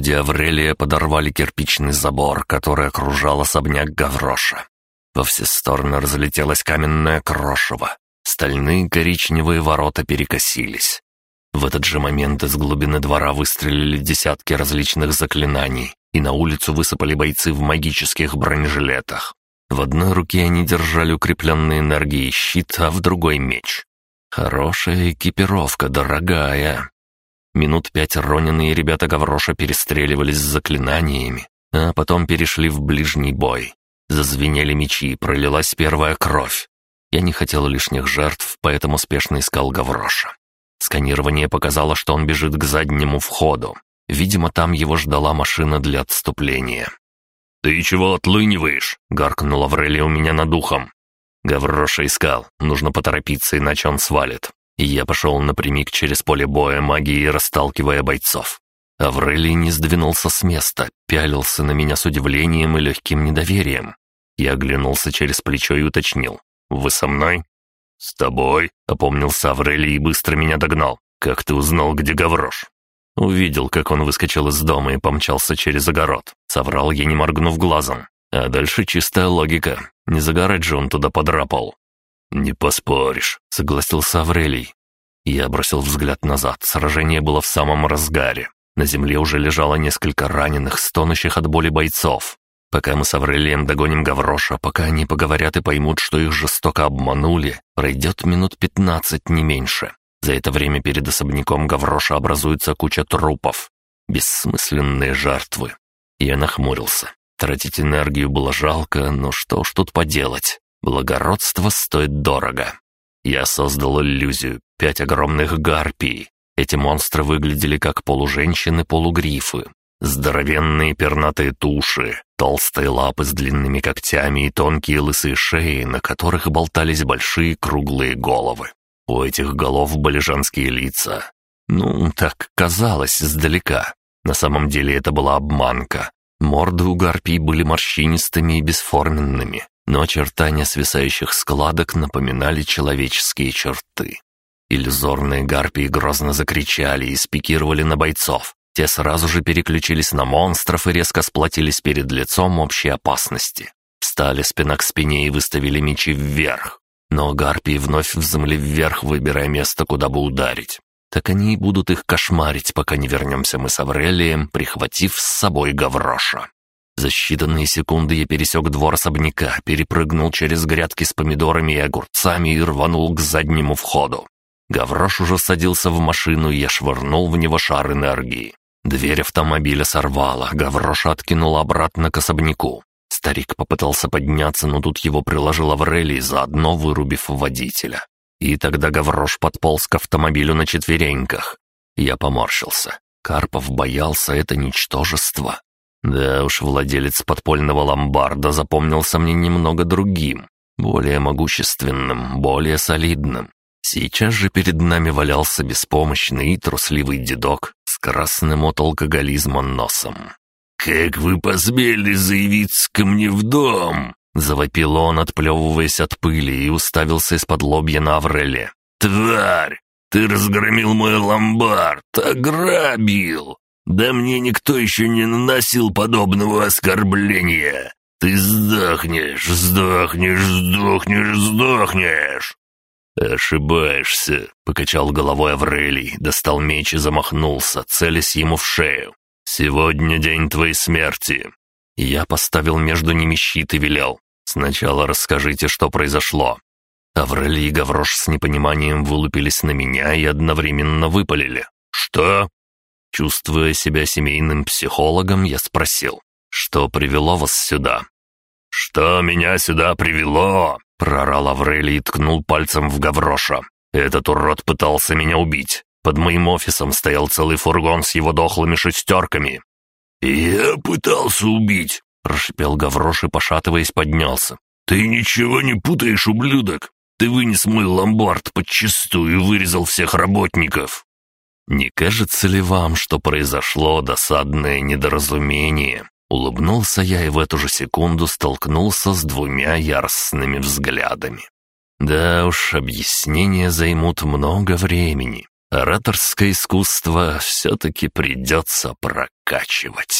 Люди Аврелия подорвали кирпичный забор, который окружал особняк Гавроша. Во все стороны разлетелось каменное крошево. Стальные коричневые ворота перекосились. В этот же момент из глубины двора выстрелили десятки различных заклинаний, и на улицу высыпали бойцы в магических бронежилетах. В одной руке они держали укрепленный энергией щит, а в другой — меч. Хорошая экипировка, дорогая. Минут пять Ронины и ребята Гавроша перестреливались с заклинаниями, а потом перешли в ближний бой. Зазвенели мечи, пролилась первая кровь. Я не хотел лишних жертв, поэтому спешно искал Гавроша. Сканирование показало, что он бежит к заднему входу. Видимо, там его ждала машина для отступления. «Ты чего отлыниваешь?» — гаркнул Аврелия у меня над ухом. Гавроша искал, нужно поторопиться, иначе он свалит я пошел напрямик через поле боя магии, расталкивая бойцов. Аврелий не сдвинулся с места, пялился на меня с удивлением и легким недоверием. Я оглянулся через плечо и уточнил. «Вы со мной?» «С тобой», — опомнился Аврелий и быстро меня догнал. «Как ты узнал, где Гаврош?» Увидел, как он выскочил из дома и помчался через огород. Соврал я, не моргнув глазом. А дальше чистая логика. Не загорать же он туда подрапал. «Не поспоришь», — согласился Аврелий. Я бросил взгляд назад, сражение было в самом разгаре. На земле уже лежало несколько раненых, стонущих от боли бойцов. Пока мы с Аврелием догоним Гавроша, пока они поговорят и поймут, что их жестоко обманули, пройдет минут пятнадцать, не меньше. За это время перед особняком Гавроша образуется куча трупов. Бессмысленные жертвы. Я нахмурился. Тратить энергию было жалко, но что ж тут поделать. Благородство стоит дорого. Я создал иллюзию. Пять огромных гарпий. Эти монстры выглядели как полуженщины-полугрифы. Здоровенные пернатые туши, толстые лапы с длинными когтями и тонкие лысые шеи, на которых болтались большие круглые головы. У этих голов были женские лица. Ну, так казалось издалека. На самом деле это была обманка. Морды у гарпий были морщинистыми и бесформенными, но очертания свисающих складок напоминали человеческие черты. Иллюзорные гарпии грозно закричали и спикировали на бойцов. Те сразу же переключились на монстров и резко сплотились перед лицом общей опасности. Встали спина к спине и выставили мечи вверх. Но гарпии вновь взмыли вверх, выбирая место, куда бы ударить. Так они и будут их кошмарить, пока не вернемся мы с Аврелием, прихватив с собой Гавроша. За считанные секунды я пересек двор особняка, перепрыгнул через грядки с помидорами и огурцами и рванул к заднему входу. Гаврош уже садился в машину, и я швырнул в него шар энергии. Дверь автомобиля сорвала, Гавроша откинул обратно к особняку. Старик попытался подняться, но тут его приложил Аврелий, заодно вырубив водителя. И тогда Гаврош подполз к автомобилю на четвереньках. Я поморщился. Карпов боялся это ничтожество. Да уж, владелец подпольного ломбарда запомнился мне немного другим, более могущественным, более солидным. Сейчас же перед нами валялся беспомощный и трусливый дедок с красным от алкоголизма носом. «Как вы посмели заявиться ко мне в дом?» Завопил он, отплевываясь от пыли, и уставился из-под лобья на Авреле. «Тварь! Ты разгромил мой ломбард! Ограбил! Да мне никто еще не наносил подобного оскорбления. Ты сдохнешь, сдохнешь, сдохнешь, сдохнешь!» «Ошибаешься», — покачал головой Аврелий, достал меч и замахнулся, целясь ему в шею. «Сегодня день твоей смерти». Я поставил между ними щит и велел. «Сначала расскажите, что произошло». Аврелий и Гаврош с непониманием вылупились на меня и одновременно выпалили. «Что?» Чувствуя себя семейным психологом, я спросил, что привело вас сюда? «Что меня сюда привело?» — прорал Аврелий и ткнул пальцем в Гавроша. «Этот урод пытался меня убить. Под моим офисом стоял целый фургон с его дохлыми шестерками». «Я пытался убить», — прошипел Гаврош и, пошатываясь, поднялся. «Ты ничего не путаешь, ублюдок! Ты вынес мой ломбард подчистую и вырезал всех работников!» «Не кажется ли вам, что произошло досадное недоразумение?» Улыбнулся я и в эту же секунду столкнулся с двумя яростными взглядами. Да уж, объяснения займут много времени. Ораторское искусство все-таки придется прокачивать.